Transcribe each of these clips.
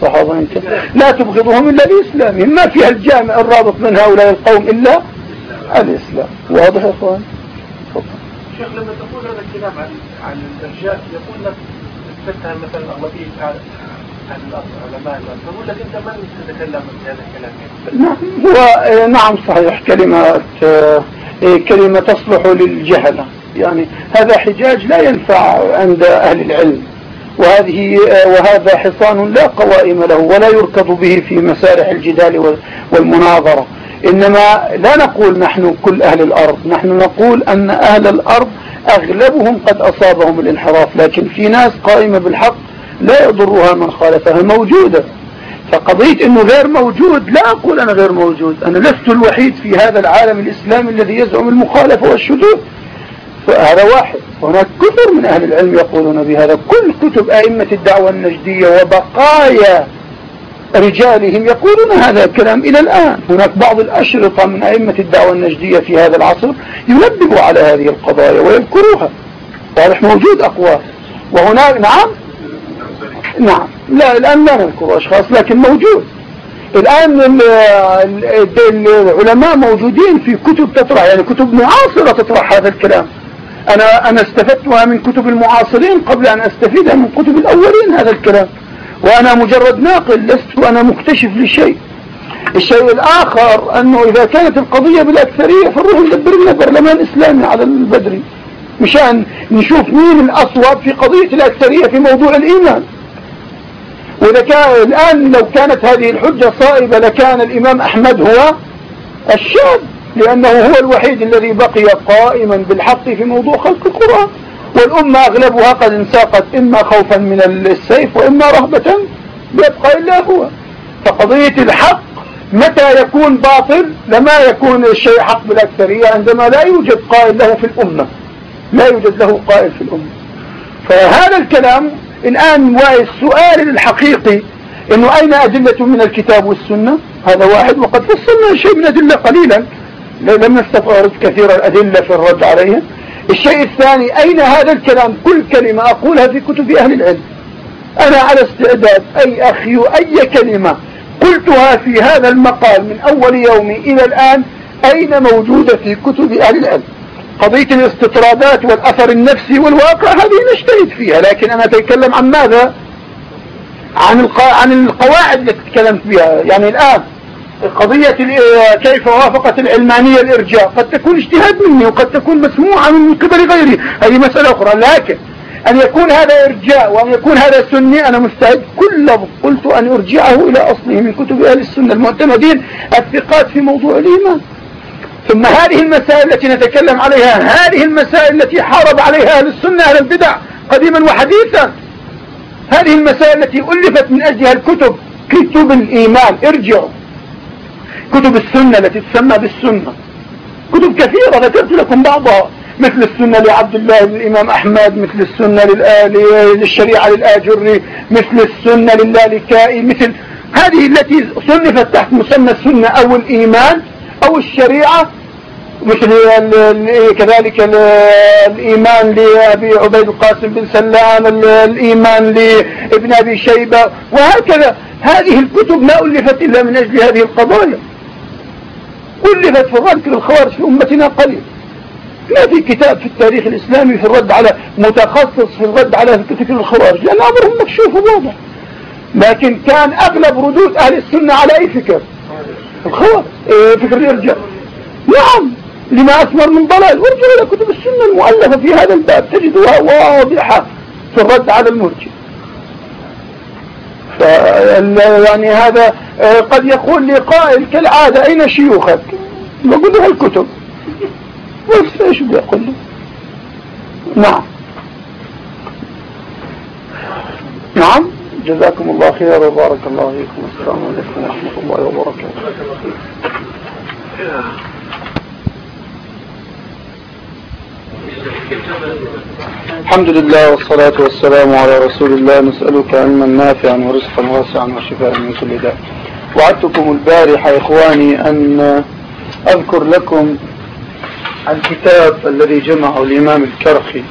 صحابة انت لا تبغضهم إلا لإسلامهم ما فيها الجامع الرابط من هؤلاء القوم إلا الإسلام. واضح يا أخوان؟ شيخ لما تقول هذا الكلام عن عن الإرجاء يقول لك تتهم مثلا أغلبية العلماء. يقول لك أنت من تتكلم بهذا الكلام؟ نعم هو نعم صحيح. كلمة كلمة تصلح للجهلة يعني هذا حجاج لا ينفع عند أهل العلم. وهذه وهذا حصان لا قوائم له ولا يركض به في مسارح الجدال والمناظرة. إنما لا نقول نحن كل أهل الأرض نحن نقول أن أهل الأرض أغلبهم قد أصابهم الانحراف لكن في ناس قائمة بالحق لا يضرها من خالفها موجودة. فقضية أنه غير موجود لا أقول أنا غير موجود أنا لست الوحيد في هذا العالم الإسلامي الذي يزعم المخالفة والشذوذ. فهذا واحد. هناك كثر من أهل العلم يقولون بهذا. كل كتب أئمة الدعوة النجدية وبقايا رجالهم يقولون هذا الكلام إلى الآن. هناك بعض الأشرطة من أئمة الدعوة النجدية في هذا العصر ينبهوا على هذه القضايا ويذكروها. واضح موجود أقوال. وهناك نعم؟ نعم. لا الآن لا نذكر أشخاص لكن موجود. الآن العلماء موجودين في كتب تطرح يعني كتب معاصرة تطرح هذا الكلام. أنا, أنا استفدتها من كتب المعاصرين قبل أن أستفيدها من كتب الأولين هذا الكلام. وأنا مجرد ناقل لست أنا مكتشف لشيء. الشيء الآخر أنه إذا كانت القضية بالأكثرية فنروح ندبر لنا برلمان إسلامي على البدري مشان نشوف مين الأصوب في قضية الأكثرية في موضوع الإيمان. وإذا كان الآن لو كانت هذه الحجة صائبة لكان الإمام أحمد هو الشاب. لأنه هو الوحيد الذي بقي قائما بالحق في موضوع خلق القرآن. والأمة أغلبها قد انساقت إما خوفا من السيف وإما رهبة يبقى إلا هو. فقضية الحق متى يكون باطل لما يكون الشيء حق بالأكثرية عندما لا يوجد قائل له في الأمة. لا يوجد له قائل في الأمة. فهذا الكلام الآن السؤال الحقيقي إنه أين أدلة من الكتاب والسنة؟ هذا واحد. وقد فصلنا شيء من ادلة قليلا. لم نستفرد كثير الأدلة في الرد عليها الشيء الثاني أين هذا الكلام؟ كل كلمة أقولها في كتب أهل العلم. أنا على استعداد أي أخي أي كلمة قلتها في هذا المقال من أول يومي إلى الآن أين موجودة في كتب أهل العلم؟ قضية الاستطرادات والأثر النفسي والواقع هذه نجتهد فيها لكن أنا أتكلم عن ماذا؟ عن. عن القواعد التي تكلمت بها. يعني الآن قضية كيف وافقت العلمانية الإرجاء؟ قد تكون اجتهاد مني وقد تكون مسموعة من قبل غيري. هذه مسألة أخرى. لكن أن يكون هذا إرجاء وأن يكون هذا سني أنا مستعد. كل لفظ قلت أن أرجعه إلى أصله من كتب أهل السنة المعتمدين. الثقات في موضوع الإيمان. ثم هذه المسائل التي نتكلم عليها هذه المسائل التي حارب عليها أهل السنة أهل البدع قديما وحديثا. هذه المسائل التي ألفت من أجلها الكتب كتب الإيمان. ارجعوا. كتب السنة التي تسمى بالسنة. كتب كثيرة ذكرت لكم بعضها. مثل السنة لعبد الله للإمام أحمد مثل السنة للشريعة للآجري مثل السنة للآلكائي مثل هذه التي صنفت تحت مسمى السنة أو الإيمان أو الشريعة. مثل كذلك الإيمان لأبي عبيد القاسم بن سلام الإيمان لابن أبي شيبة وهكذا. هذه الكتب ما ألفت إلا من أجل هذه القضايا. ألفت في الرد للخوارج في أمتنا قليل. ما في كتاب في التاريخ الإسلامي في الرد على متخصص في الرد على فكر الخوارج لأن أمرهم مكشوف وواضح. لكن كان أغلب ردود أهل السنة على أي فكر؟ الخوارج. إيه فكر الإرجاء. نعم لما أثمر من ضلال. ارجع إلى كتب السنة المؤلفة في هذا الباب تجدها واضحة في الرد على المرجع يعني هذا آه، قد يقول لي قائل كالعادة أين شيوخك؟ بقول له الكتب. بس إيش بدي أقول له؟ نعم. نعم. جزاكم الله خير وبارك الله فيكم. السلام عليكم ورحمة الله وبركاته. الحمد لله والصلاة والسلام على رسول الله. نسألك علما نافعا ورزقا واسعا وشفاء من كل داء. وعدتكم البارحة إخواني أن أذكر لكم الكتاب الذي جمعه الإمام الكرخي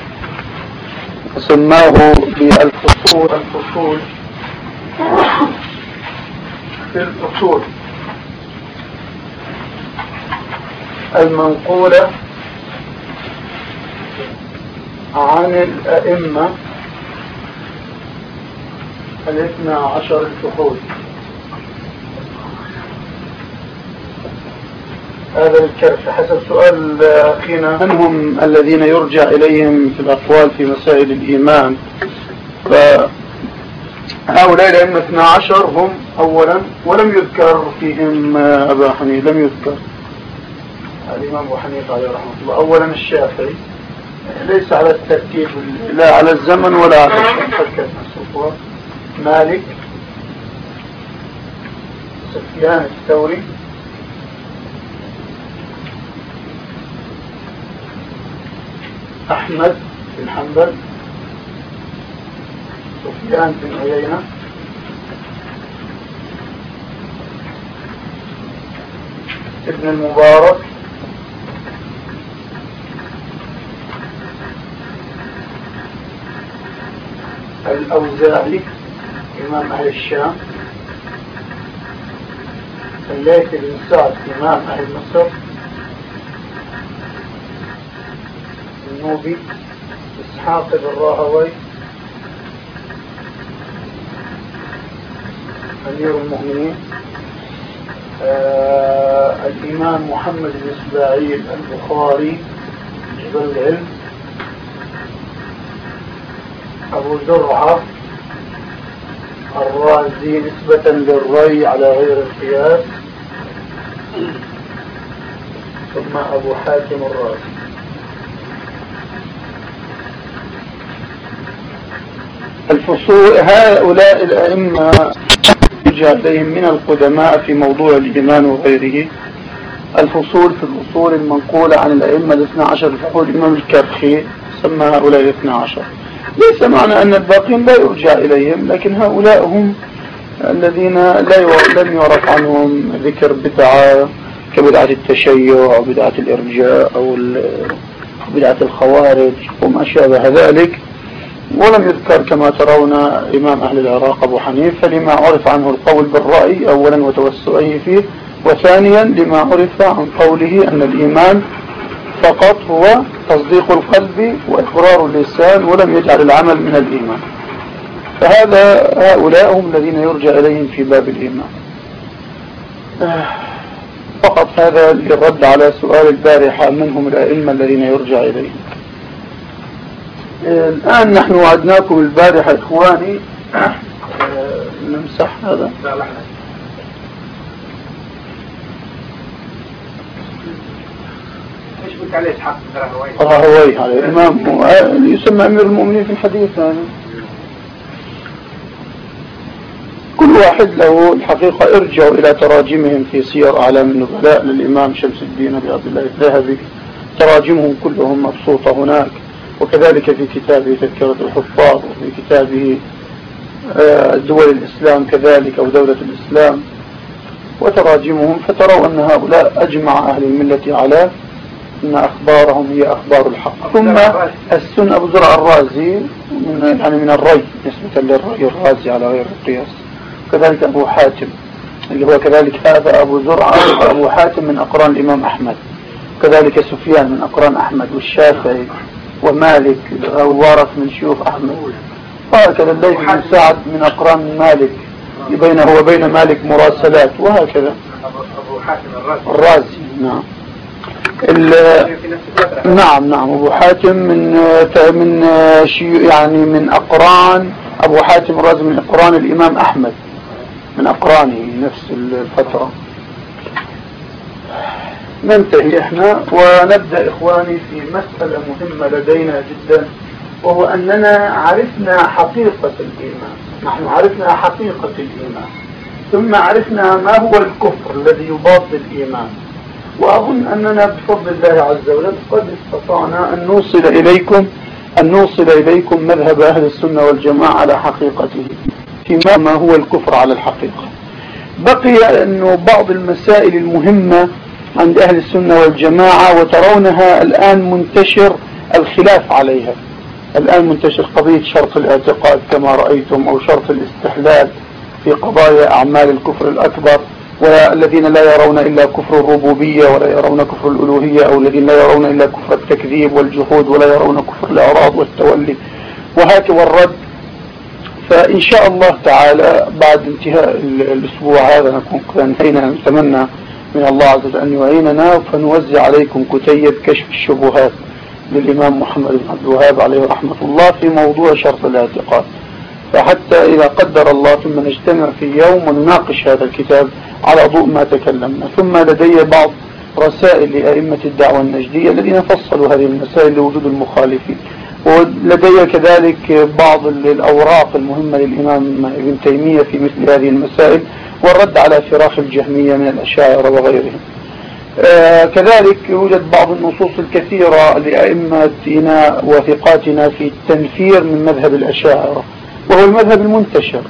وسماه بالفصول الفصول في الأصول المنقولة عن الأئمة الاثنى عشر الفحول هذا الكرف حسب سؤال أخينا. من هم الذين يرجع إليهم في الأقوال في مسائل الإيمان؟ فهؤلاء الأئمة 12 هم أولا ولم يذكر فيهم أبا حنيفة لم يذكر. الإمام أبو حنيفة عليه رحمة الله أولا الشافعي. ليس على الترتيب لا على الزمن ولا على مالك سفيان الثوري. أحمد بن حنبل سفيان بن عيينة. ابن المبارك. الأوزاعي إمام أهل الشام. الليث بن سعد إمام أهل مصر. النوبي إسحاق بن راهوي أمير المؤمنين آه الإمام محمد بن إسماعيل البخاري جبل العلم أبو زرعة الرازي نسبة للري على غير القياس ثم أبو حاتم الرازي. الفصول هؤلاء الأئمة إليهم من القدماء في موضوع الإيمان وغيره. الفصول في الأصول المنقولة عن الأئمة الاثنى عشر فقول الإمام الكرخي سمى هؤلاء الاثنى عشر. ليس معنى أن الباقين لا يرجع إليهم لكن هؤلاء هم الذين لا لم يعرف عنهم ذكر بدعة كبدعة التشيع أو بدعة الإرجاء أو بدعة الخوارج وما شابه ذلك. ولم يذكر كما ترون إمام أهل العراق أبو حنيفة لما عرف عنه القول بالرأي أولا وتوسعه فيه وثانيا لما عرف عن قوله أن الإيمان فقط هو تصديق القلب وإقرار اللسان ولم يجعل العمل من الإيمان. فهذا هؤلاء هم الذين يرجع إليهم في باب الإيمان. فقط هذا للرد على سؤال البارحة من هم الأئمة الذين يرجع إليهم؟ الآن نحن وعدناكم البارحة إخواني. نمسح هذا. اسحاق راهويه عليه الامام يسمى أمير المؤمنين في الحديث يعني كل واحد له الحقيقة ارجعوا إلى تراجمهم في سير أعلام النبلاء للإمام شمس الدين أبي عبد الله الذهبي. تراجمهم كلهم مبسوطة هناك. وكذلك في كتابه تذكرة الحفاظ وفي كتابه آه، دول الإسلام كذلك أو دولة الإسلام وتراجمهم فتروا أن هؤلاء أجمع أهل الملة على أن أخبارهم هي أخبار الحق. ثم السن أبو زرع الرازي من يعني من الري نسبة للري الرازي على غير القياس. كذلك أبو حاتم اللي هو كذلك هذا أبو زرع أبو حاتم من أقران الإمام أحمد. كذلك سفيان من أقران أحمد والشافعي ومالك وارث من شيوخ أحمد. وهكذا الليث بن سعد من أقران مالك بينه وبين مالك مراسلات وهكذا. أبو حاتم الرازي الرازي نعم نعم نعم. أبو حاتم من من يعني من أقران أبو حاتم الرازي من أقران الإمام أحمد. من أقرانه نفس الفترة. ننتهي إحنا ونبدأ إخواني في مسألة مهمة لدينا جدا وهو أننا عرفنا حقيقة الإيمان. نحن عرفنا حقيقة الإيمان. ثم عرفنا ما هو الكفر الذي يضاد الإيمان. وأظن أننا بفضل الله عز وجل قد استطعنا أن نوصل إليكم أن نوصل إليكم مذهب أهل السنة والجماعة على حقيقته فيما ما هو الكفر على الحقيقة. بقي أنه بعض المسائل المهمة عند أهل السنة والجماعة وترونها الآن منتشر الخلاف عليها. الآن منتشر قضية شرط الاعتقاد كما رأيتم أو شرط الاستحلال في قضايا أعمال الكفر الأكبر والذين لا يرون إلا كفر الربوبية ولا يرون كفر الألوهية أو الذين لا يرون إلا كفر التكذيب والجحود ولا يرون كفر الإعراض والتولي. وهكذا الرد فإن شاء الله تعالى بعد انتهاء الأسبوع هذا نكون قد انتهينا نتمنى من الله عز وجل أن يعيننا فنوزع عليكم كتيب كشف الشبهات للإمام محمد بن عبد الوهاب عليه رحمة الله في موضوع شرط الاعتقاد. فحتى إذا قدر الله ثم نجتمع في يوم ونناقش هذا الكتاب على ضوء ما تكلمنا. ثم لدي بعض رسائل لأئمة الدعوة النجدية الذين فصلوا هذه المسائل لوجود المخالفين. ولدي كذلك بعض الأوراق المهمة للإمام ابن تيمية في مثل هذه المسائل. والرد على فراخ الجهمية من الأشاعرة وغيرهم. آه كذلك يوجد بعض النصوص الكثيرة لأئمتنا وثقاتنا في التنفير من مذهب الأشاعرة وهو المذهب المنتشر.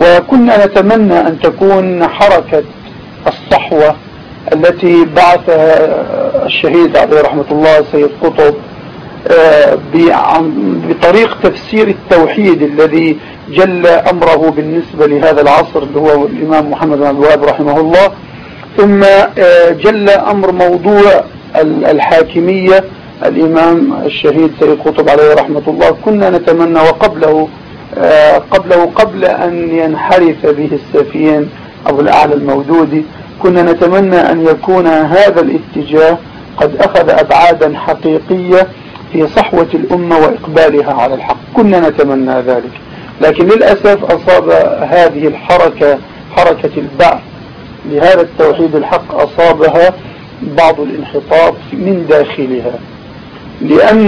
وكنا نتمنى أن تكون حركة الصحوة التي بعثها الشهيد عليه رحمة الله سيد قطب بطريق تفسير التوحيد الذي جل أمره بالنسبة لهذا العصر اللي هو الإمام محمد بن الوهاب رحمه الله. ثم آه، جل أمر موضوع الحاكمية. الإمام الشهيد سيد قطب عليه رحمة الله. كنا نتمنى وقبله آه، قبله قبل أن ينحرف به السفين أبو الأعلى المودودي كنا نتمنى أن يكون هذا الاتجاه قد أخذ أبعادا حقيقية. في صحوة الأمة وإقبالها على الحق. كنا نتمنى ذلك. لكن للأسف أصاب هذه الحركة حركة البعث لهذا التوحيد الحق أصابها بعض الانحطاط من داخلها. لأن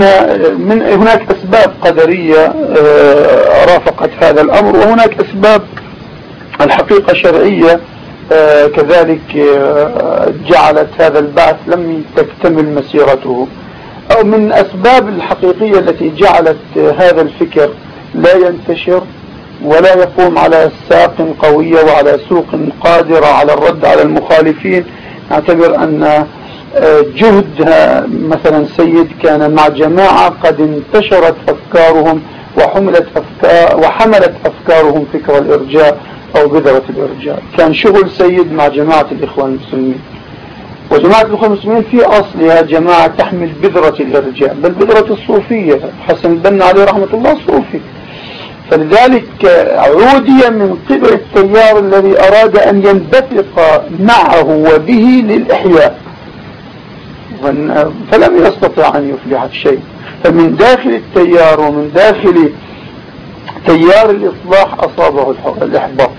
من هناك أسباب قدرية آه، رافقت هذا الأمر وهناك أسباب الحقيقة شرعية آه، كذلك آه، جعلت هذا البعث لم تكتمل مسيرته. أو من أسباب الحقيقية التي جعلت هذا الفكر لا ينتشر ولا يقوم على ساق قوية وعلى سوق قادرة على الرد على المخالفين. نعتبر أن جهد مثلا سيد كان مع جماعة قد انتشرت أفكارهم وحملت أفكار وحملت أفكارهم فكر الإرجاء أو بذرة الإرجاء. كان شغل سيد مع جماعة الإخوان المسلمين. وجماعة الإخوان المسلمين في أصلها جماعة تحمل بذرة الإرجاء بل بذرة الصوفية. حسن البنا عليه رحمة الله صوفي. فلذلك عودي من قبل التيار الذي أراد أن ينبثق معه وبه للإحياء. فلم يستطع أن يفلح شيء. فمن داخل التيار ومن داخل تيار الإصلاح أصابه الإحباط.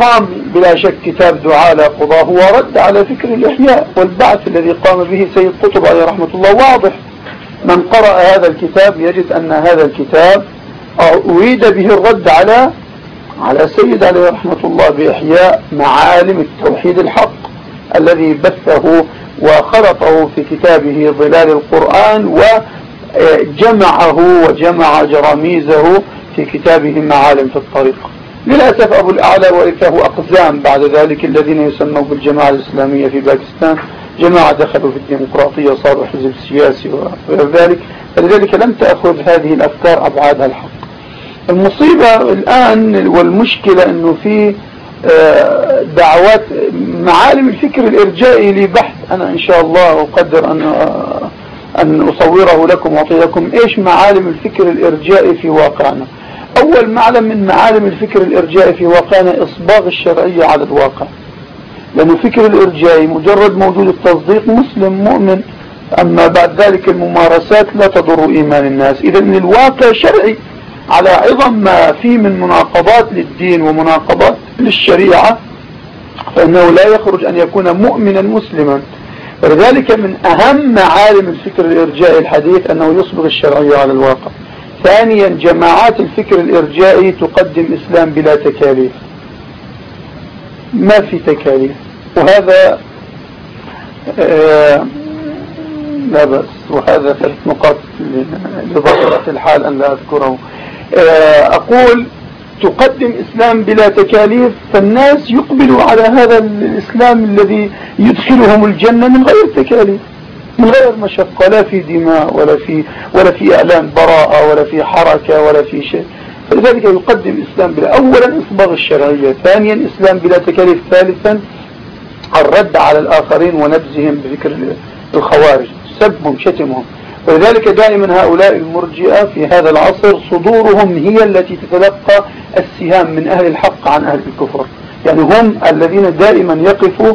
قام بلا شك كتاب دعاء لا قضاه هو رد على فكر الإحياء والبعث الذي قام به سيد قطب عليه رحمة الله. واضح. من قرأ هذا الكتاب يجد أن هذا الكتاب أريد به الرد على على سيد عليه رحمة الله بإحياء معالم التوحيد الحق الذي بثه وخلطه في كتابه ظلال القرآن وجمعه وجمع جراميزه في كتابه معالم في الطريق. للأسف أبو الأعلى ورثه أقزام بعد ذلك الذين يسموا بالجماعة الإسلامية في باكستان جماعة دخلوا في الديمقراطية صاروا حزب سياسي وغير ذلك. فلذلك لم تأخذ هذه الأفكار أبعادها الحق. المصيبة الآن والمشكلة أنه في آه، دعوات معالم الفكر الإرجائي لبحث. أنا إن شاء الله أقدر أن آه، أن أصوره لكم وأعطي لكم إيش معالم الفكر الإرجائي في واقعنا. أول معلم من معالم الفكر الإرجائي في واقعنا إصباغ الشرعية على الواقع. لأن الفكر الإرجائي مجرد موجود التصديق مسلم مؤمن. أما بعد ذلك الممارسات لا تضر إيمان الناس. إذا الواقع شرعي على عظم ما فيه من مناقضات للدين ومناقضات للشريعة فإنه لا يخرج أن يكون مؤمنا مسلما. ولذلك من أهم معالم الفكر الإرجائي الحديث أنه يصبغ الشرعية على الواقع. ثانيا جماعات الفكر الإرجائي تقدم إسلام بلا تكاليف. ما في تكاليف. وهذا آه لا بأس. وهذا ثلاث نقاط لضرورة الحال أن لا أذكره. آه أقول تقدم إسلام بلا تكاليف فالناس يقبلوا على هذا الإسلام الذي يدخلهم الجنة من غير تكاليف. من غير مشقة لا في دماء ولا في ولا في إعلان براءة ولا في حركة ولا في شيء. فلذلك يقدم الإسلام بلا أولا إصباغ الشرعية ثانيا إسلام بلا تكاليف ثالثا الرد على الآخرين ونبذهم بذكر الخوارج سبهم شتمهم. ولذلك دائما هؤلاء المرجئة في هذا العصر صدورهم هي التي تتلقى السهام من أهل الحق عن أهل الكفر. يعني هم الذين دائما يقفوا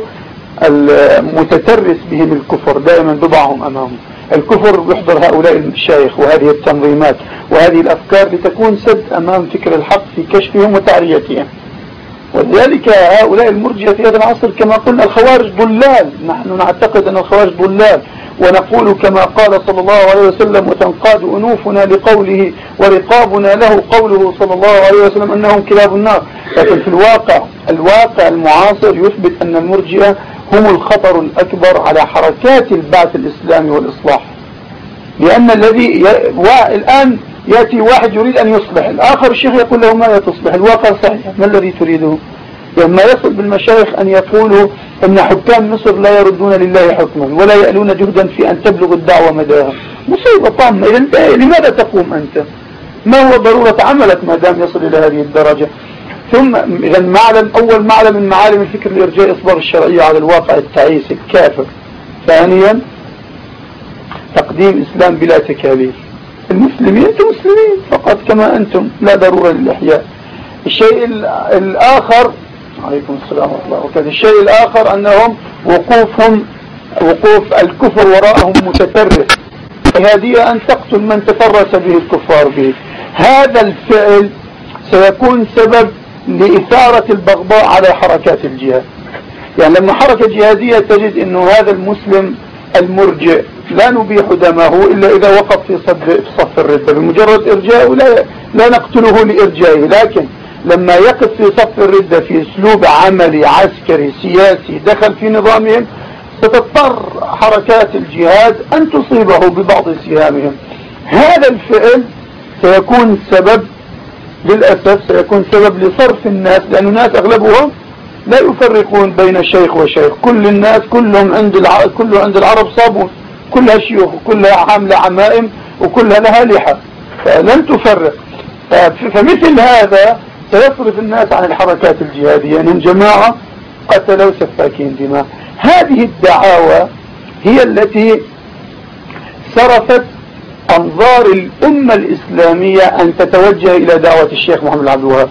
المتترس بهم الكفر دائما بضعهم أمامهم. الكفر يحضر هؤلاء المشايخ وهذه التنظيمات وهذه الأفكار لتكون سد أمام فكر الحق في كشفهم وتعريتهم. ولذلك هؤلاء المرجئة في هذا العصر كما قلنا الخوارج ضلال. نحن نعتقد أن الخوارج ضلال. ونقول كما قال صلى الله عليه وسلم وتنقاد أنوفنا لقوله ورقابنا له قوله صلى الله عليه وسلم أنهم كلاب النار. لكن في الواقع الواقع المعاصر يثبت أن المرجئة هم الخطر الأكبر على حركات البعث الإسلامي والإصلاح. لأن الذي ي... الآن يأتي واحد يريد أن يصلح الآخر الشيخ يقول له ماذا تصلح الواقع صحيح. ما الذي تريده؟ لما يصل بالمشايخ أن يقولوا أن حكام مصر لا يردون لله حكما ولا يألون جهدا في أن تبلغ الدعوة مداها. مصيبة طامة. لماذا تقوم أنت؟ ما هو ضرورة عملك ما دام يصل إلى هذه الدرجة؟ ثم إذا معلم أول معلم من معالم الفكر الإرجاء إصدار الشرعية على الواقع التعيس الكافر. ثانيا تقديم إسلام بلا تكاليف. المسلمين أنتم مسلمين فقط كما أنتم لا ضرورة للإحياء. الشيء الآخر عليكم السلام ورحمة الله وبركاته. الشيء الآخر أنهم وقوفهم وقوف الكفر وراءهم متترس فهذه أن تقتل من تفرس به الكفار به. هذا الفعل سيكون سبب لإثارة البغضاء على حركات الجهاد. يعني لما حركة جهادية تجد أنه هذا المسلم المرجئ لا نبيح دمه إلا إذا وقف في صف الردة بمجرد إرجائه لا, لا نقتله لإرجائه لكن لما يقف في صف الردة في أسلوب عملي عسكري سياسي دخل في نظامهم ستضطر حركات الجهاد أن تصيبه ببعض سهامهم. هذا الفعل سيكون سبب للأسف سيكون سبب لصرف الناس لأن الناس أغلبهم لا يفرقون بين شيخ وشيخ كل الناس كلهم عند العرب كله عند العرب صابون. كلها شيوخ وكلها عاملة عمائم وكلها لها لحى. فلن تفرق. فمثل هذا سيصرف الناس عن الحركات الجهادية. أنهم جماعة قتلوا سفاكين دماء. هذه الدعاوى هي التي صرفت أنظار الأمة الإسلامية أن تتوجه إلى دعوة الشيخ محمد عبد الوهاب.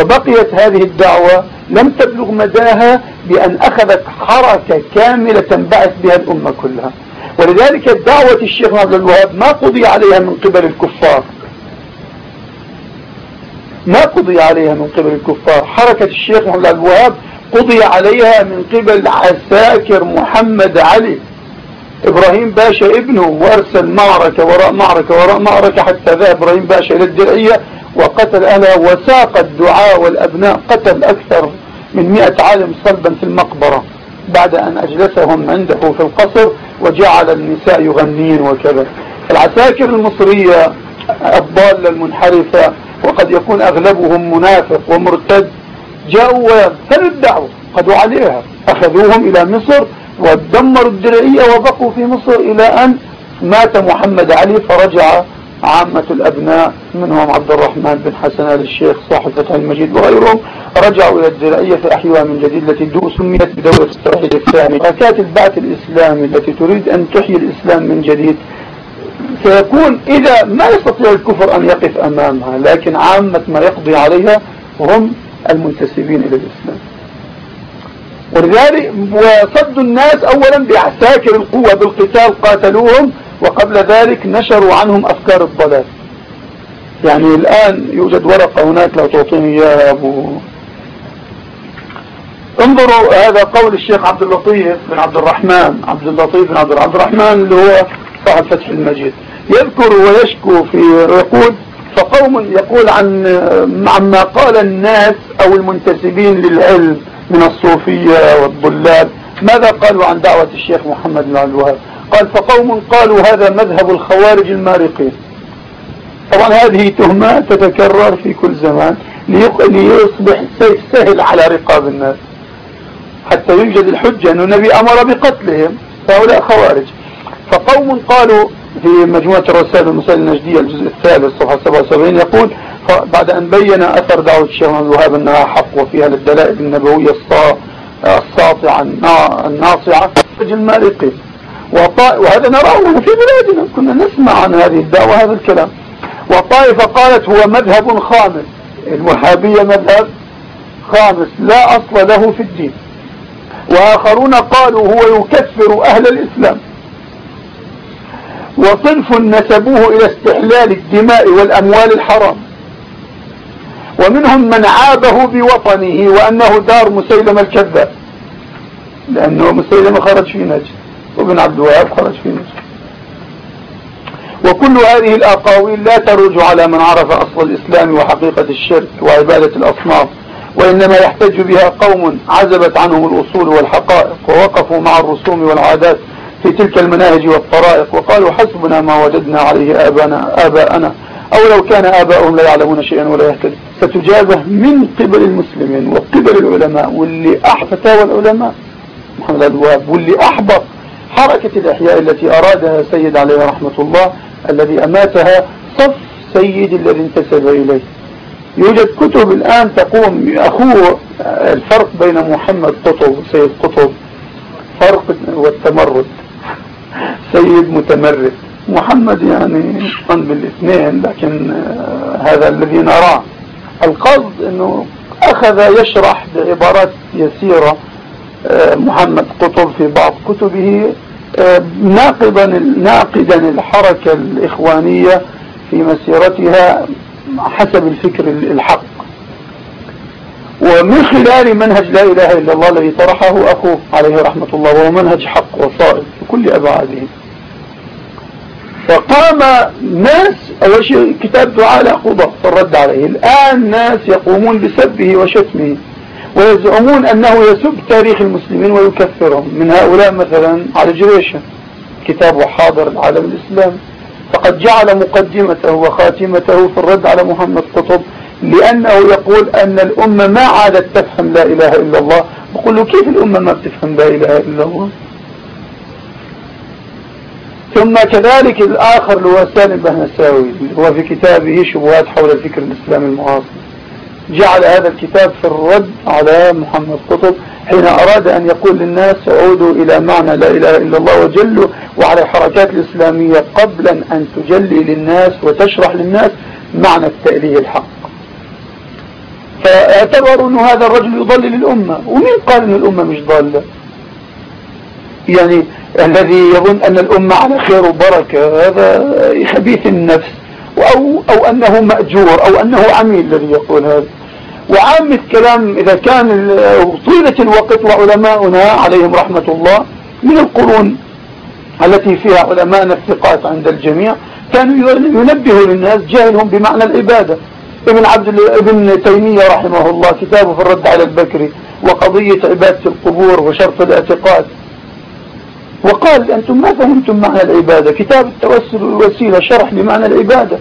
وبقيت هذه الدعوة لم تبلغ مداها بأن أخذت حركة كاملة تنبعث بها الأمة كلها. ولذلك دعوة الشيخ محمد الوهاب ما قضي عليها من قبل الكفار. ما قضي عليها من قبل الكفار. حركة الشيخ محمد الوهاب قضي عليها من قبل عساكر محمد علي. إبراهيم باشا ابنه وأرسل معركة وراء معركة وراء معركة حتى ذهب إبراهيم باشا إلى الدرعية وقتل أهلها وساق الدعاء والأبناء قتل أكثر من مئة عالم صلبا في المقبرة بعد أن أجلسهم عنده في القصر وجعل النساء يغنين وكذا. العساكر المصرية الضالة المنحرفة وقد يكون أغلبهم منافق ومرتد جاءوا وابتلوا الدعوة قدوا عليها أخذوهم إلى مصر ودمروا الدرعية وبقوا في مصر إلى أن مات محمد علي فرجع عامة الأبناء منهم عبد الرحمن بن حسن آل الشيخ صاحب فتح المجيد وغيرهم رجعوا إلى الدرعية في أحياء من جديد التي سميت بدولة التوحيد الثاني. حركات البعث الإسلامي التي تريد أن تحيي الإسلام من جديد. سيكون إذا ما يستطيع الكفر أن يقف أمامها لكن عامة ما يقضي عليها هم المنتسبين إلى الإسلام. ولذلك وصدوا الناس أولا بعساكر القوة بالقتال قاتلوهم وقبل ذلك نشروا عنهم أفكار الضلال. يعني الآن يوجد ورقة هناك لو تعطيني إياها أبو. انظروا هذا قول الشيخ عبد اللطيف بن عبد الرحمن عبد اللطيف بن عبد الرحمن اللي هو صاحب فتح المجيد. يذكر ويشكو في يقول فقوم يقول عن عما قال الناس أو المنتسبين للعلم. من الصوفية والضلال. ماذا قالوا عن دعوة الشيخ محمد بن عبد الوهاب؟ قال فقوم قالوا هذا مذهب الخوارج المارقين. طبعا هذه تهمات تتكرر في كل زمان ليصبح السيف سهل على رقاب الناس. حتى يوجد الحجة أن النبي أمر بقتلهم فهؤلاء خوارج. فقوم قالوا في مجموعة الرسائل المسائل النجدية الجزء الثالث صفحة 77 يقول بعد أن بين أثر دعوة الشيخ محمد الوهاب أنها حق وفيها للدلائل النبوية الساطعة الناصعة المالقي وهذا نراه في بلادنا. كنا نسمع عن هذه الدعوة هذا الكلام. وطائفة قالت هو مذهب خامس. الوهابية مذهب خامس. لا أصل له في الدين. وآخرون قالوا هو يكفر أهل الإسلام. وصنف نسبوه إلى استحلال الدماء والأموال الحرام. ومنهم من عابه بوطنه وأنه دار مسيلم الكذاب. لأنه مسيلم خرج في نجد. وابن عبد الوهاب خرج في نجد. وكل هذه الأقاويل لا تروج على من عرف أصل الإسلام وحقيقة الشرك وعبادة الأصناف وإنما يحتج بها قوم عزبت عنهم الأصول والحقائق ووقفوا مع الرسوم والعادات في تلك المناهج والطرائق وقالوا حسبنا ما وجدنا عليه آباءنا. أو لو كان آباؤهم لا يعلمون شيئا ولا يهتدون. ستجابه من قبل المسلمين وقبل العلماء واللي فتاوى العلماء محمد الوهاب واللي أحبط حركة الإحياء التي أرادها سيد عليه رحمة الله الذي أماتها صف سيد الذي انتسب إليه. يوجد كتب الآن تقوم أخوه الفرق بين محمد قطب وسيد قطب فرق والتمرد. سيد متمرد. محمد يعني قن بالاثنين لكن آه، هذا الذي نراه. القصد إنه أخذ يشرح بعبارات يسيرة آه، محمد قطب في بعض كتبه آه، ناقضا ناقدا الحركة الإخوانية في مسيرتها حسب الفكر الحق. ومن خلال منهج لا إله إلا الله الذي طرحه أخوه عليه رحمة الله وهو منهج حق وصائب في كل أبعاده. فقام ناس أول شيء كتاب دعاء لا فالرد عليه. الآن ناس يقومون بسبه وشتمه ويزعمون أنه يسب تاريخ المسلمين ويكفرهم. من هؤلاء مثلا على جريشة كتاب حاضر العالم الإسلامي فقد جعل مقدمته وخاتمته في الرد على محمد قطب لأنه يقول أن الأمة ما عادت تفهم لا إله إلا الله. بقول له كيف الأمة ما بتفهم لا إله إلا الله؟ ثم كذلك الآخر اللي هو سالم بهنساوي هو في كتابه شبهات حول الفكر الإسلامي المعاصر. جعل هذا الكتاب في الرد على محمد قطب حين أراد أن يقول للناس عودوا إلى معنى لا إله إلا الله وجلوا وعلى الحركات الإسلامية قبل أن تجلي للناس وتشرح للناس معنى التأليه الحق. فاعتبروا أن هذا الرجل يضلل الأمة. ومين قال أن الأمة مش ضالة؟ يعني الذي يظن أن الأمة على خير وبركة هذا خبيث النفس. أو, أو أنه مأجور أو أنه عميل الذي يقول هذا. وعامة كلام إذا كان طيلة الوقت وعلماؤنا عليهم رحمة الله من القرون التي فيها علماء الثقات عند الجميع كانوا ينبهوا للناس جاهلهم بمعنى العبادة. ابن عبد ابن تيمية رحمه الله كتابه في الرد على البكري وقضية عبادة القبور وشرط الاعتقاد. وقال أنتم ما فهمتم معنى العبادة؟ كتاب التوسل والوسيلة شرح لمعنى العبادة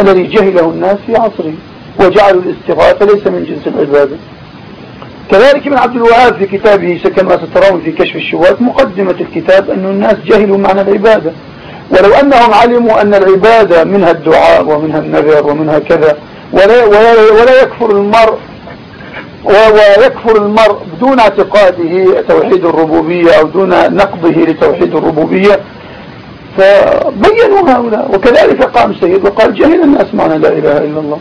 الذي جهله الناس في عصره وجعلوا الاستغاثة ليس من جنس العبادة. كذلك ابن عبد الوهاب في كتابه كما سترون في كشف الشبهات مقدمة الكتاب أن الناس جهلوا معنى العبادة. ولو أنهم علموا أن العبادة منها الدعاء ومنها النذر ومنها كذا ولا, ولا, ولا يكفر المرء ويكفر المرء بدون اعتقاده توحيد الربوبية أو دون نقضه لتوحيد الربوبية. فبينوا هؤلاء. وكذلك قام سيد وقال جهل الناس معنى لا إله إلا الله.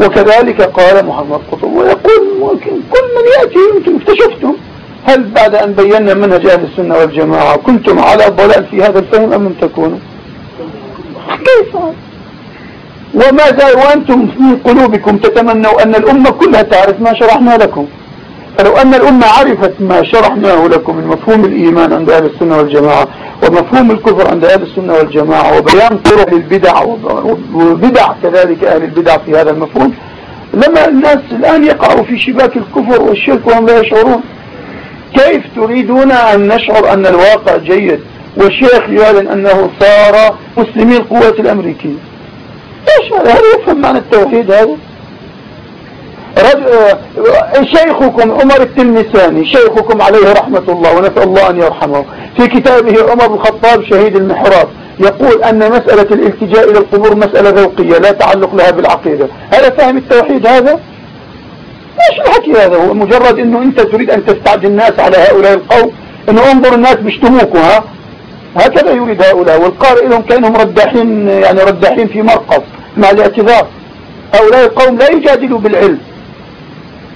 وكذلك قال محمد قطب ويقول كل من يأتي يمكن. اكتشفتم. هل بعد أن بينا منهج أهل السنة والجماعة كنتم على ضلال في هذا الفهم أم لم تكونوا؟ كيف؟ زال وأنتم في قلوبكم تتمنوا أن الأمة كلها تعرف ما شرحنا لكم؟ فلو أن الأمة عرفت ما شرحناه لكم من مفهوم الإيمان عند أهل السنة والجماعة ومفهوم الكفر عند أهل السنة والجماعة وبيان طرق البدع وبدع كذلك أهل البدع في هذا المفهوم لما الناس الآن يقعوا في شباك الكفر والشرك وهم لا يشعرون. كيف تريدون أن نشعر أن الواقع جيد؟ والشيخ يعلن أنه صار مسلمي القوات الأمريكية. إيش هذا هل يفهم معنى التوحيد هذا. شيخكم عمر التلمساني شيخكم عليه رحمة الله ونسأل الله أن يرحمه. في كتابه عمر الخطاب شهيد المحراب يقول أن مسألة الالتجاء إلى القبور مسألة ذوقية لا تعلق لها بالعقيدة. هذا فهم التوحيد هذا؟ إيش الحكي هذا؟ هو مجرد إنه أنت تريد أن تستعد الناس على هؤلاء القوم انه أنظر الناس بيشتموك ها؟ هكذا يريد هؤلاء والقارئ لهم كأنهم رداحين يعني رداحين في مرقص. مع الاعتذار. هؤلاء القوم لا يجادلوا بالعلم.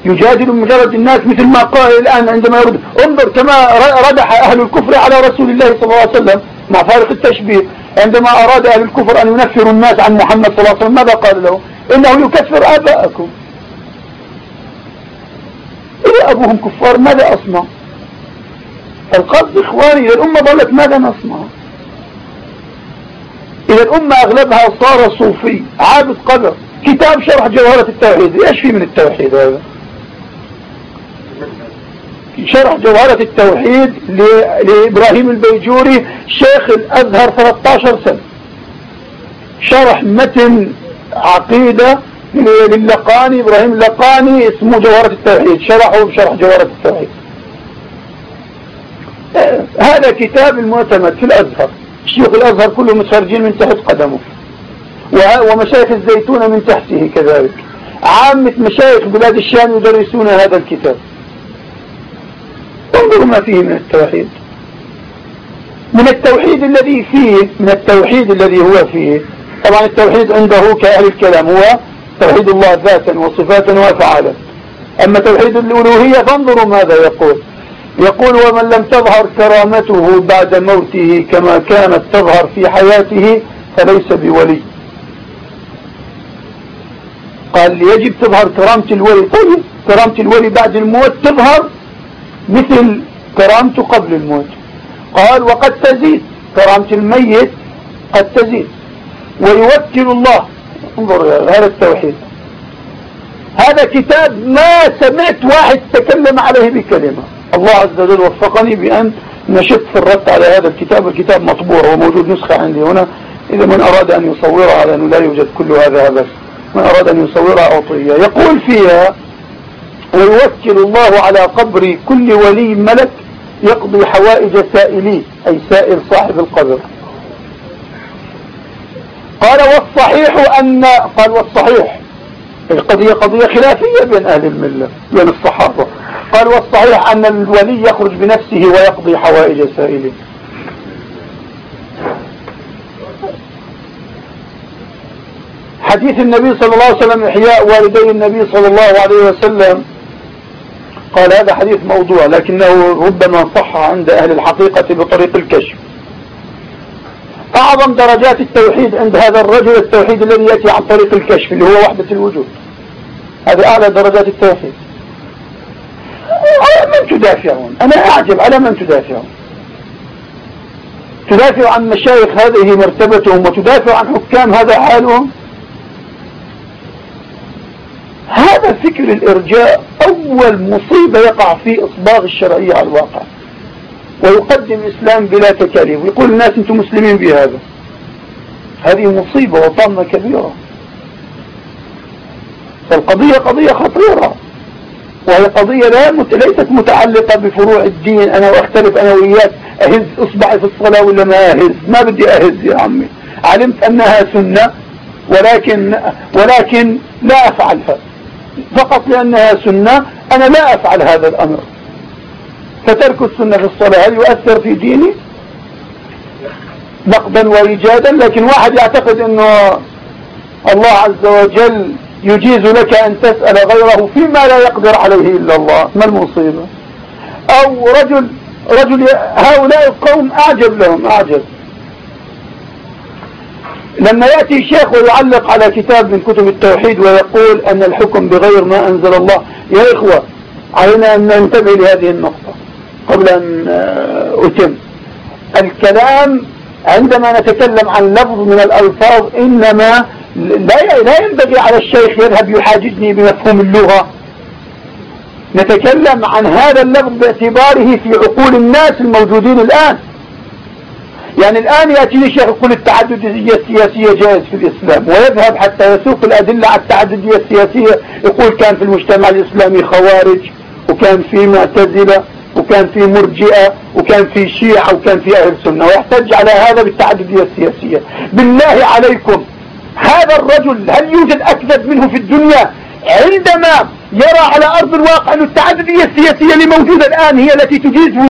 يجادل مجرد الناس مثل ما قال الآن عندما يرد. انظر كما ردح أهل الكفر على رسول الله صلى الله عليه وسلم مع فارق التشبيه. عندما أراد أهل الكفر أن ينفروا الناس عن محمد صلى الله عليه وسلم ماذا قال له إنه يكفر آباءكم. إذا أبوهم كفار ماذا أصنع؟ القصد إخواني الأمة ظلت ماذا نصنع؟ إذا الأمة أغلبها صار صوفي عابد قدر كتاب شرح جوهرة التوحيد. إيش في من التوحيد هذا؟ شرح جوهرة التوحيد لإبراهيم البيجوري شيخ الأزهر 13 سنة. شرح متن عقيدة للقاني إبراهيم اللقاني اسمه جوهرة التوحيد. شرحه بشرح جوهرة التوحيد. هذا كتاب المعتمد في الأزهر. شيوخ الأزهر كلهم متفرجين من تحت قدمه. ومشايخ الزيتون من تحته كذلك. عامة مشايخ بلاد الشام يدرسون هذا الكتاب. انظروا ما فيه من التوحيد. من التوحيد الذي فيه من التوحيد الذي هو فيه. طبعا التوحيد عنده كأهل الكلام هو توحيد الله ذاتا وصفاتا وافعالا. أما توحيد الألوهية فانظروا ماذا يقول. يقول ومن لم تظهر كرامته بعد موته كما كانت تظهر في حياته فليس بولي. قال يجب تظهر كرامة الولي. طيب كرامة الولي بعد الموت تظهر مثل كرامته قبل الموت. قال وقد تزيد كرامة الميت قد تزيد. ويوكل الله. انظر هذا التوحيد. هذا كتاب ما سمعت واحد تكلم عليه بكلمة. الله عز وجل وفقني بأن نشط في الرد على هذا الكتاب. الكتاب مطبوع وموجود نسخة عندي هنا. إذا من أراد أن يصورها لأنه لا يوجد كل هذا بس. من أراد أن يصورها أعطيها يقول فيها ويوكل الله على قبر كل ولي ملك يقضي حوائج سائليه أي سائل صاحب القبر. قال والصحيح أن قال والصحيح. القضية قضية خلافية بين أهل الملة بين الصحابة. قال والصحيح أن الولي يخرج بنفسه ويقضي حوائج سائله حديث النبي صلى الله عليه وسلم إحياء والدي النبي صلى الله عليه وسلم قال هذا حديث موضوع لكنه ربما صح عند أهل الحقيقة بطريق الكشف. أعظم درجات التوحيد عند هذا الرجل التوحيد الذي يأتي عن طريق الكشف اللي هو وحدة الوجود. هذا أعلى درجات التوحيد. على من تدافعون؟ أنا أعجب على من تدافعون. تدافع عن مشايخ هذه مرتبتهم وتدافع عن حكام هذا حالهم؟ هذا فكر الإرجاء أول مصيبة يقع في إصباغ الشرعية على الواقع. ويقدم الإسلام بلا تكاليف. ويقول الناس أنتم مسلمين بهذا. هذه مصيبة وطامة كبيرة. فالقضية قضية خطيرة. وهي قضية لا مت... ليست متعلقة بفروع الدين. أنا أختلف أنا وإياك أهز إصبعي في الصلاة ولا ما أهز؟ ما بدي أهز يا عمي. علمت أنها سنة ولكن ولكن لا أفعلها. فقط لأنها سنة أنا لا أفعل هذا الأمر. فترك السنة في الصلاة هل يؤثر في ديني؟ نقدا وإيجادا لكن واحد يعتقد أنه الله عز وجل يجيز لك أن تسأل غيره فيما لا يقدر عليه إلا الله. ما المصيبة؟ أو رجل رجل هؤلاء القوم أعجب لهم أعجب. لما يأتي شيخ ويعلق على كتاب من كتب التوحيد ويقول أن الحكم بغير ما أنزل الله يا إخوة علينا أن ننتبه لهذه النقطة. قبل أن آه، أتم. الكلام عندما نتكلم عن لفظ من الألفاظ إنما لا لا ينبغي على الشيخ يذهب يحاججني بمفهوم اللغة. نتكلم عن هذا اللفظ باعتباره في عقول الناس الموجودين الآن. يعني الآن يأتيني شيخ يقول التعددية السياسية جائز في الإسلام ويذهب حتى يسوق الأدلة على التعددية السياسية يقول كان في المجتمع الإسلامي خوارج وكان في معتزلة. وكان في مرجئة وكان في شيعة وكان في أهل سنة ويحتج على هذا بالتعددية السياسية. بالله عليكم هذا الرجل هل يوجد أكذب منه في الدنيا؟ عندما يرى على أرض الواقع أن التعددية السياسية اللي موجودة الآن هي التي تجيز